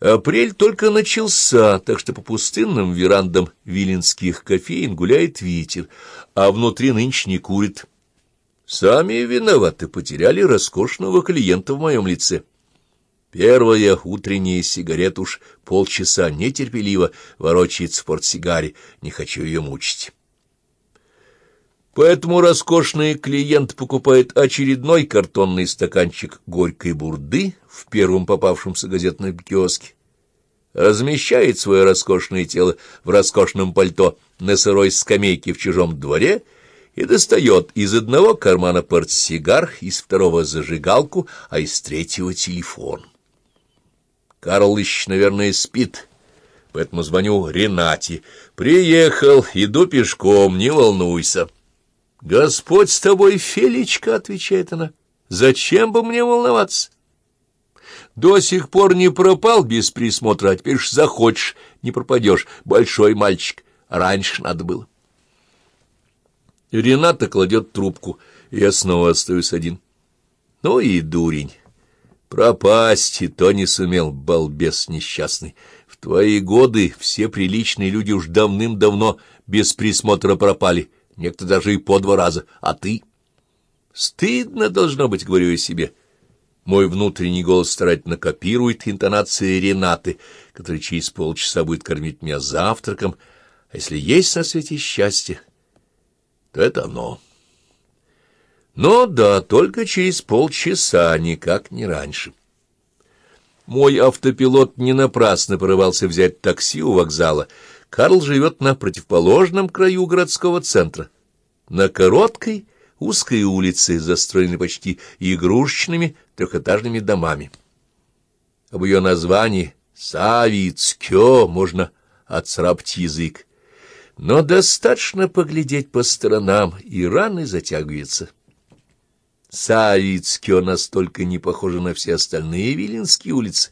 Апрель только начался, так что по пустынным верандам виленских кофеин гуляет ветер, а внутри нынче не курит. Сами виноваты, потеряли роскошного клиента в моем лице. Первая утренняя сигарета уж полчаса нетерпеливо ворочается в портсигаре, не хочу ее мучить. Поэтому роскошный клиент покупает очередной картонный стаканчик горькой бурды в первом попавшемся газетном киоске, размещает свое роскошное тело в роскошном пальто на сырой скамейке в чужом дворе и достает из одного кармана портсигар, из второго зажигалку, а из третьего телефон. Карлыч, наверное, спит, поэтому звоню Ренате. «Приехал, иду пешком, не волнуйся». «Господь с тобой, Феличка!» — отвечает она. «Зачем бы мне волноваться?» «До сих пор не пропал без присмотра, а теперь ж захочешь, не пропадешь. Большой мальчик. Раньше надо было». Рената кладет трубку, и я снова остаюсь один. Ну и дурень. Пропасть и то не сумел, балбес несчастный. В твои годы все приличные люди уж давным-давно без присмотра пропали — некто даже и по два раза, а ты? Стыдно должно быть, говорю я себе. Мой внутренний голос старательно копирует интонации Ренаты, которая через полчаса будет кормить меня завтраком, а если есть на свете счастье, то это оно. Но да, только через полчаса, никак не раньше. Мой автопилот не напрасно порывался взять такси у вокзала — Карл живет на противоположном краю городского центра, на короткой узкой улице, застроенной почти игрушечными трехэтажными домами. Об ее названии «Савицкё» можно отцарапать язык, но достаточно поглядеть по сторонам, и раны затягиваются. Савицкё настолько не похоже на все остальные Виленские улицы,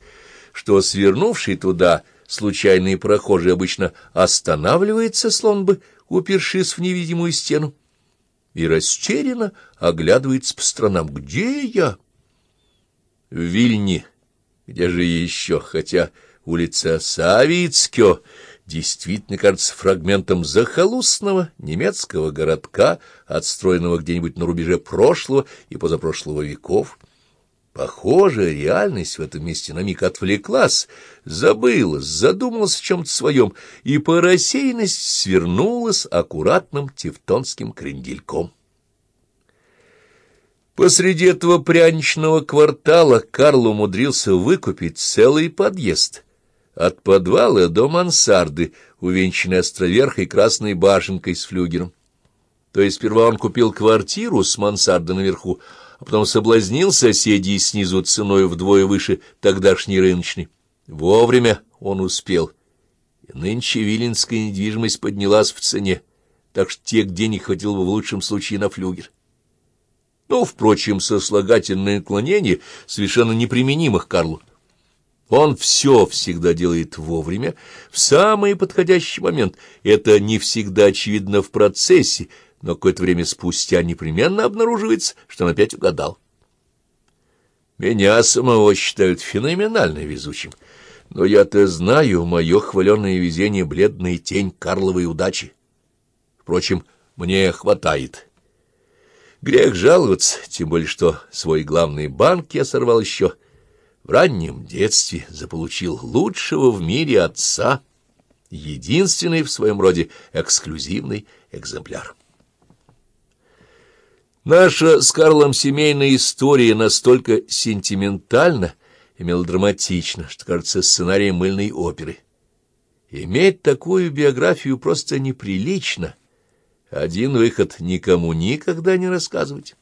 что, свернувший туда, случайный прохожий обычно останавливается, словно бы упершись в невидимую стену, и растерянно оглядывается по сторонам. «Где я?» «В Вильне. Где же еще? Хотя улица Савицкё действительно кажется фрагментом захолустного немецкого городка, отстроенного где-нибудь на рубеже прошлого и позапрошлого веков». Похоже, реальность в этом месте на миг отвлеклась, забылась, задумалась о чем-то своем, и по рассеянности свернулась аккуратным тевтонским крендельком. Посреди этого пряничного квартала Карл умудрился выкупить целый подъезд. От подвала до мансарды, увенчанной островерхой красной башенкой с флюгером. То есть сперва он купил квартиру с мансардой наверху, а потом соблазнил соседей снизу ценой вдвое выше тогдашней рыночной. Вовремя он успел. И нынче виленская недвижимость поднялась в цене, так что тех денег хватило бы в лучшем случае на флюгер. Ну, впрочем, сослагательное наклонение совершенно неприменимых Карлу. Он все всегда делает вовремя, в самый подходящий момент. Это не всегда очевидно в процессе, но какое-то время спустя непременно обнаруживается, что он опять угадал. Меня самого считают феноменально везучим, но я-то знаю, мое хваленное везение — бледная тень Карловой удачи. Впрочем, мне хватает. Грех жаловаться, тем более что свой главный банк я сорвал еще в раннем детстве, заполучил лучшего в мире отца, единственный в своем роде эксклюзивный экземпляр. Наша с Карлом семейная история настолько сентиментальна и мелодраматична, что кажется сценарием мыльной оперы. Иметь такую биографию просто неприлично. Один выход — никому никогда не рассказывать.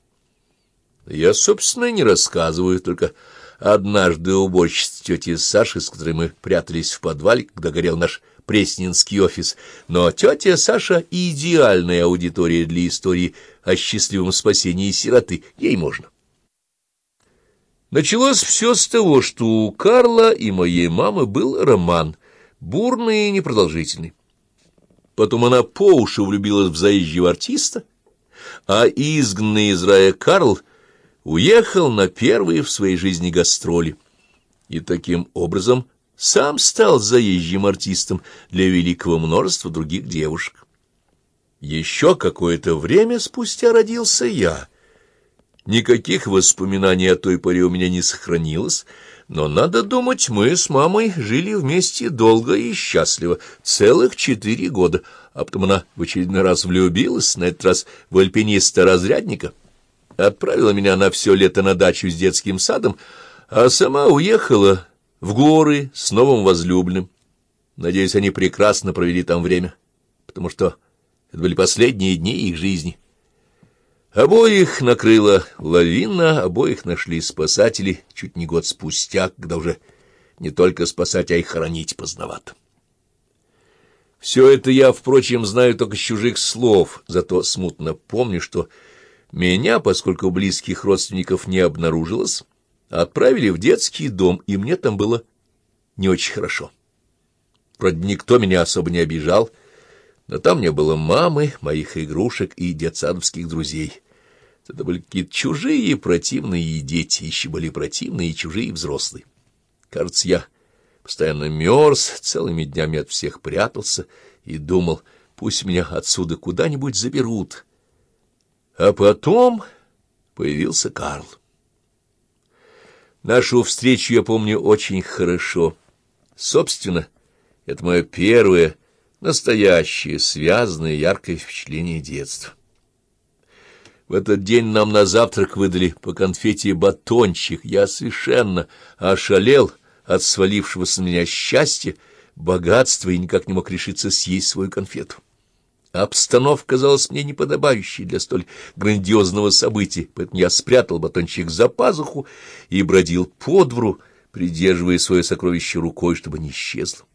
Я, собственно, не рассказываю, только однажды уборщица тети Саши, с которой мы прятались в подвале, когда горел наш Пресненский офис, но тетя Саша — идеальная аудитория для истории о счастливом спасении сироты, ей можно. Началось все с того, что у Карла и моей мамы был роман, бурный и непродолжительный. Потом она по уши влюбилась в заезжего артиста, а изгнанный из рая Карл уехал на первые в своей жизни гастроли и таким образом сам стал заезжим артистом для великого множества других девушек. Еще какое-то время спустя родился я. Никаких воспоминаний о той поре у меня не сохранилось, но, надо думать, мы с мамой жили вместе долго и счастливо, целых четыре года, а потом она в очередной раз влюбилась, на этот раз в альпиниста-разрядника, отправила меня на все лето на дачу с детским садом, а сама уехала в горы с новым возлюбленным. Надеюсь, они прекрасно провели там время, потому что это были последние дни их жизни. Обоих накрыла лавина, обоих нашли спасатели чуть не год спустя, когда уже не только спасать, а и хоронить поздновато. Все это я, впрочем, знаю только с чужих слов, зато смутно помню, что меня, поскольку близких родственников не обнаружилось, Отправили в детский дом, и мне там было не очень хорошо. Вроде никто меня особо не обижал, но там не было мамы, моих игрушек и детсадовских друзей. Это были какие-то чужие противные дети, еще были противные чужие взрослые. Кажется, я постоянно мерз, целыми днями от всех прятался и думал, пусть меня отсюда куда-нибудь заберут. А потом появился Карл. Нашу встречу я помню очень хорошо. Собственно, это мое первое, настоящее, связанное, яркое впечатление детства. В этот день нам на завтрак выдали по конфете батончик. Я совершенно ошалел от свалившегося на меня счастья, богатства и никак не мог решиться съесть свою конфету. Обстановка казалась мне неподобающей для столь грандиозного события, поэтому я спрятал батончик за пазуху и бродил по двору, придерживая свое сокровище рукой, чтобы не исчезло.